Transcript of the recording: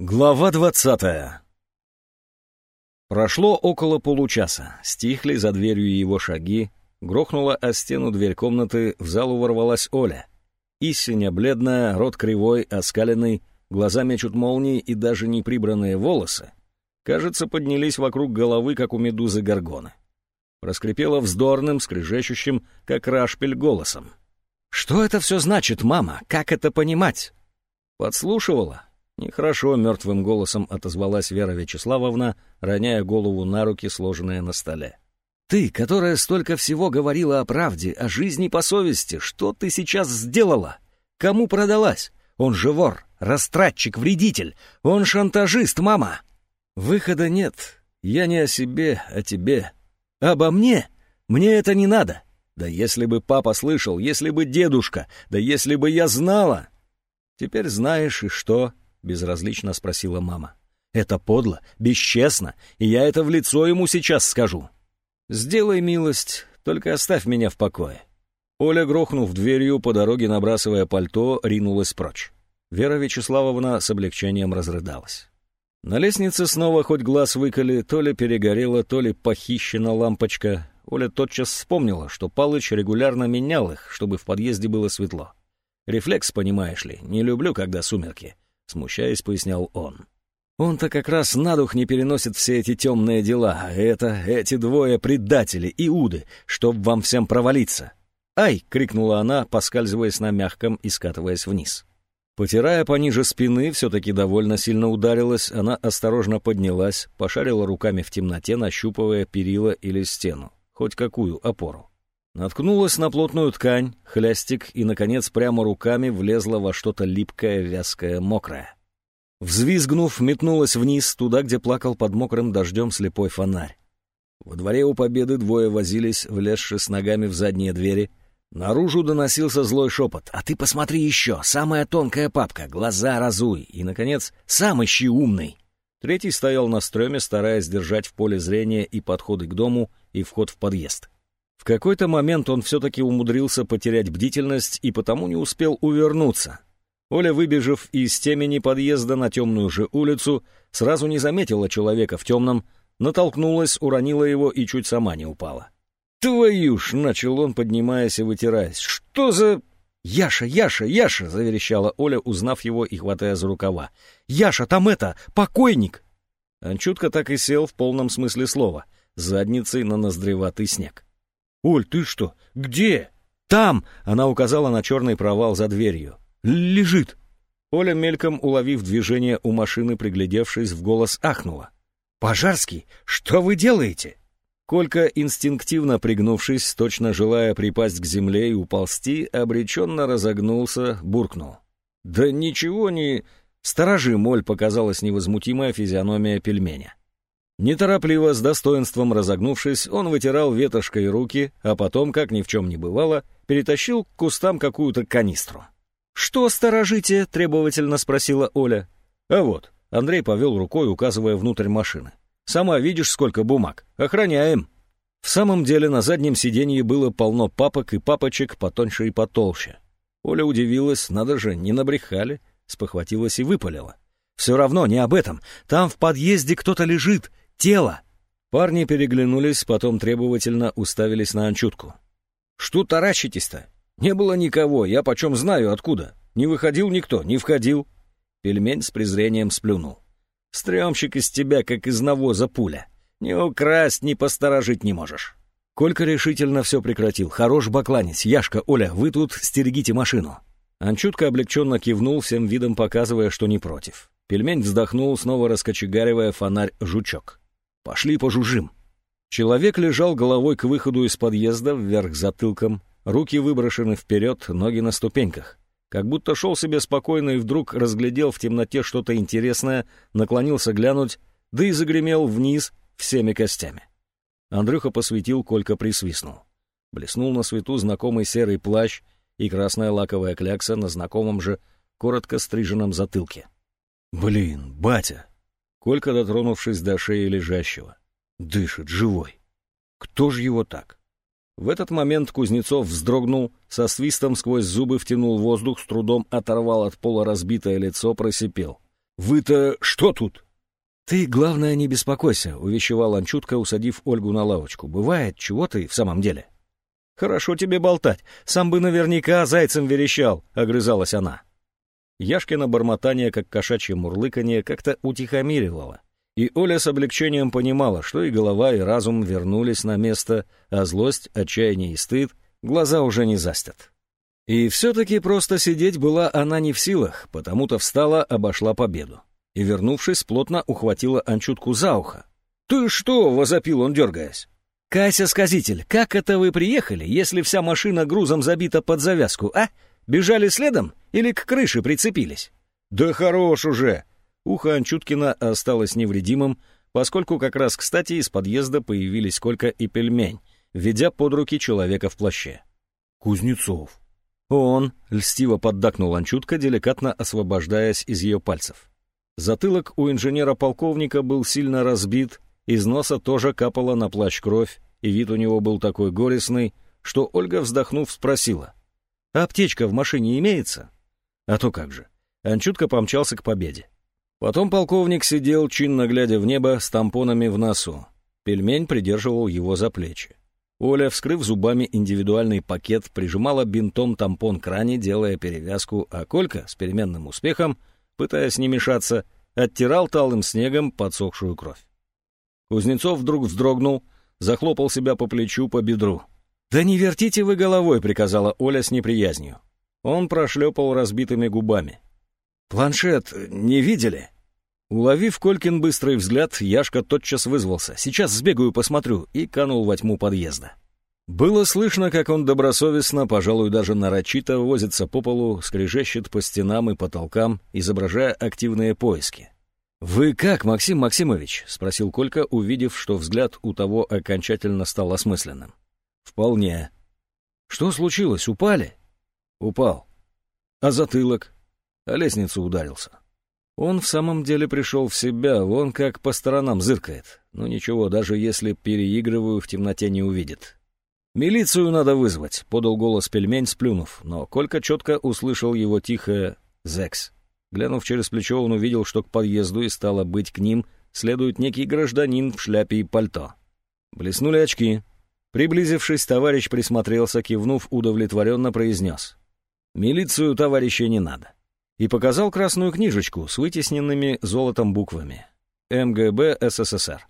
Глава двадцатая Прошло около получаса, стихли за дверью его шаги, грохнула о стену дверь комнаты, в залу ворвалась Оля. Истинно бледная, рот кривой, оскаленный, глаза мечут молнии и даже неприбранные волосы, кажется, поднялись вокруг головы, как у медузы горгоны. Проскрипела вздорным, скрежещущим, как рашпель, голосом. «Что это все значит, мама? Как это понимать?» Подслушивала, Нехорошо мертвым голосом отозвалась Вера Вячеславовна, роняя голову на руки, сложенные на столе. «Ты, которая столько всего говорила о правде, о жизни по совести, что ты сейчас сделала? Кому продалась? Он же вор, растратчик, вредитель. Он шантажист, мама!» «Выхода нет. Я не о себе, а тебе. Обо мне? Мне это не надо. Да если бы папа слышал, если бы дедушка, да если бы я знала!» «Теперь знаешь, и что?» Безразлично спросила мама. «Это подло, бесчестно, и я это в лицо ему сейчас скажу. Сделай милость, только оставь меня в покое». Оля, грохнув дверью, по дороге набрасывая пальто, ринулась прочь. Вера Вячеславовна с облегчением разрыдалась. На лестнице снова хоть глаз выколи, то ли перегорела, то ли похищена лампочка. Оля тотчас вспомнила, что Палыч регулярно менял их, чтобы в подъезде было светло. Рефлекс, понимаешь ли, не люблю, когда сумерки. — смущаясь, пояснял он. «Он-то как раз на дух не переносит все эти темные дела, а это, эти двое предатели, иуды, чтоб вам всем провалиться!» «Ай!» — крикнула она, поскальзываясь на мягком и скатываясь вниз. Потирая пониже спины, все-таки довольно сильно ударилась, она осторожно поднялась, пошарила руками в темноте, нащупывая перила или стену, хоть какую опору. Наткнулась на плотную ткань, хлястик и, наконец, прямо руками влезла во что-то липкое, вязкое, мокрое. Взвизгнув, метнулась вниз, туда, где плакал под мокрым дождем слепой фонарь. Во дворе у Победы двое возились, влезши с ногами в задние двери. Наружу доносился злой шепот. «А ты посмотри еще! Самая тонкая папка! Глаза разуй!» И, наконец, «Сам ищи умный!» Третий стоял на стреме, стараясь держать в поле зрения и подходы к дому, и вход в подъезд. В какой-то момент он все-таки умудрился потерять бдительность и потому не успел увернуться. Оля, выбежав из темени подъезда на темную же улицу, сразу не заметила человека в темном, натолкнулась, уронила его и чуть сама не упала. «Твою ж!» — начал он, поднимаясь и вытираясь. «Что за...» «Яша, Яша, Яша!» — заверещала Оля, узнав его и хватая за рукава. «Яша, там это, покойник!» Анчутка так и сел в полном смысле слова, задницей на ноздреватый снег. «Оль, ты что? Где?» «Там!» — она указала на черный провал за дверью. «Лежит!» Оля, мельком уловив движение у машины, приглядевшись, в голос ахнула. «Пожарский, что вы делаете?» Колька, инстинктивно пригнувшись, точно желая припасть к земле и уползти, обреченно разогнулся, буркнул. «Да ничего не...» Сторожи моль показалась невозмутимая физиономия пельменя. Неторопливо, с достоинством разогнувшись, он вытирал ветошкой руки, а потом, как ни в чем не бывало, перетащил к кустам какую-то канистру. «Что сторожите?» — требовательно спросила Оля. «А вот», — Андрей повел рукой, указывая внутрь машины. «Сама видишь, сколько бумаг. Охраняем». В самом деле на заднем сиденье было полно папок и папочек потоньше и потолще. Оля удивилась, надо же, не набрехали, спохватилась и выпалила. «Все равно не об этом. Там в подъезде кто-то лежит, Тело!» Парни переглянулись, потом требовательно уставились на Анчутку. «Что таращитесь-то? Не было никого, я почем знаю откуда. Не выходил никто, не входил». Пельмень с презрением сплюнул. «Стремщик из тебя, как из навоза пуля. Не украсть, не посторожить не можешь». Колька решительно все прекратил. «Хорош бакланец. Яшка, Оля, вы тут стерегите машину». Анчутка облегченно кивнул, всем видом показывая, что не против. Пельмень вздохнул, снова раскочегаривая фонарь жучок. Пошли пожужим. Человек лежал головой к выходу из подъезда, вверх затылком, руки выброшены вперед, ноги на ступеньках. Как будто шел себе спокойно и вдруг разглядел в темноте что-то интересное, наклонился глянуть, да и загремел вниз всеми костями. Андрюха посветил, Колька присвистнул. Блеснул на свету знакомый серый плащ и красная лаковая клякса на знакомом же коротко стриженном затылке. «Блин, батя, Колька, дотронувшись до шеи лежащего. Дышит, живой. Кто же его так? В этот момент Кузнецов вздрогнул, со свистом сквозь зубы втянул воздух, с трудом оторвал от пола разбитое лицо, просипел. Вы-то что тут?» «Ты, главное, не беспокойся», — увещевал Анчутка, усадив Ольгу на лавочку. «Бывает, чего ты в самом деле?» «Хорошо тебе болтать. Сам бы наверняка зайцем верещал», — огрызалась она. Яшкино бормотание, как кошачье мурлыканье, как-то утихомиривало. И Оля с облегчением понимала, что и голова, и разум вернулись на место, а злость, отчаяние и стыд глаза уже не застят. И все-таки просто сидеть была она не в силах, потому-то встала, обошла победу. И, вернувшись, плотно ухватила Анчутку за ухо. «Ты что?» — возопил он, дергаясь. «Кася-сказитель, как это вы приехали, если вся машина грузом забита под завязку, а? Бежали следом или к крыше прицепились?» «Да хорош уже!» Ухо Анчуткина осталось невредимым, поскольку как раз кстати из подъезда появились Колька и Пельмень, ведя под руки человека в плаще. «Кузнецов». Он льстиво поддакнул Анчутка, деликатно освобождаясь из ее пальцев. Затылок у инженера-полковника был сильно разбит, из носа тоже капала на плащ кровь, и вид у него был такой горестный, что Ольга, вздохнув, спросила. «Аптечка в машине имеется?» «А то как же». Анчутка помчался к победе. Потом полковник сидел, чинно глядя в небо, с тампонами в носу. Пельмень придерживал его за плечи. Оля, вскрыв зубами индивидуальный пакет, прижимала бинтом тампон к ране, делая перевязку, а Колька, с переменным успехом, пытаясь не мешаться, оттирал талым снегом подсохшую кровь. Кузнецов вдруг вздрогнул, захлопал себя по плечу, по бедру. «Да не вертите вы головой», — приказала Оля с неприязнью. Он прошлепал разбитыми губами. «Планшет не видели?» Уловив Колькин быстрый взгляд, Яшка тотчас вызвался. «Сейчас сбегаю, посмотрю», и канул во тьму подъезда. Было слышно, как он добросовестно, пожалуй, даже нарочито возится по полу, скрежещет по стенам и потолкам, изображая активные поиски. «Вы как, Максим Максимович?» — спросил Колька, увидев, что взгляд у того окончательно стал осмысленным. «Вполне». «Что случилось, упали?» «Упал». «А затылок?» «А лестницу ударился». Он в самом деле пришел в себя, вон как по сторонам зыркает. Ну ничего, даже если переигрываю, в темноте не увидит. «Милицию надо вызвать», — подал голос пельмень, сплюнув, но Колька четко услышал его тихое «Зекс». Глянув через плечо, он увидел, что к подъезду и стало быть к ним следует некий гражданин в шляпе и пальто. Блеснули очки. Приблизившись, товарищ присмотрелся, кивнув, удовлетворенно произнес. «Милицию, товарища, не надо» и показал красную книжечку с вытесненными золотом буквами. МГБ СССР.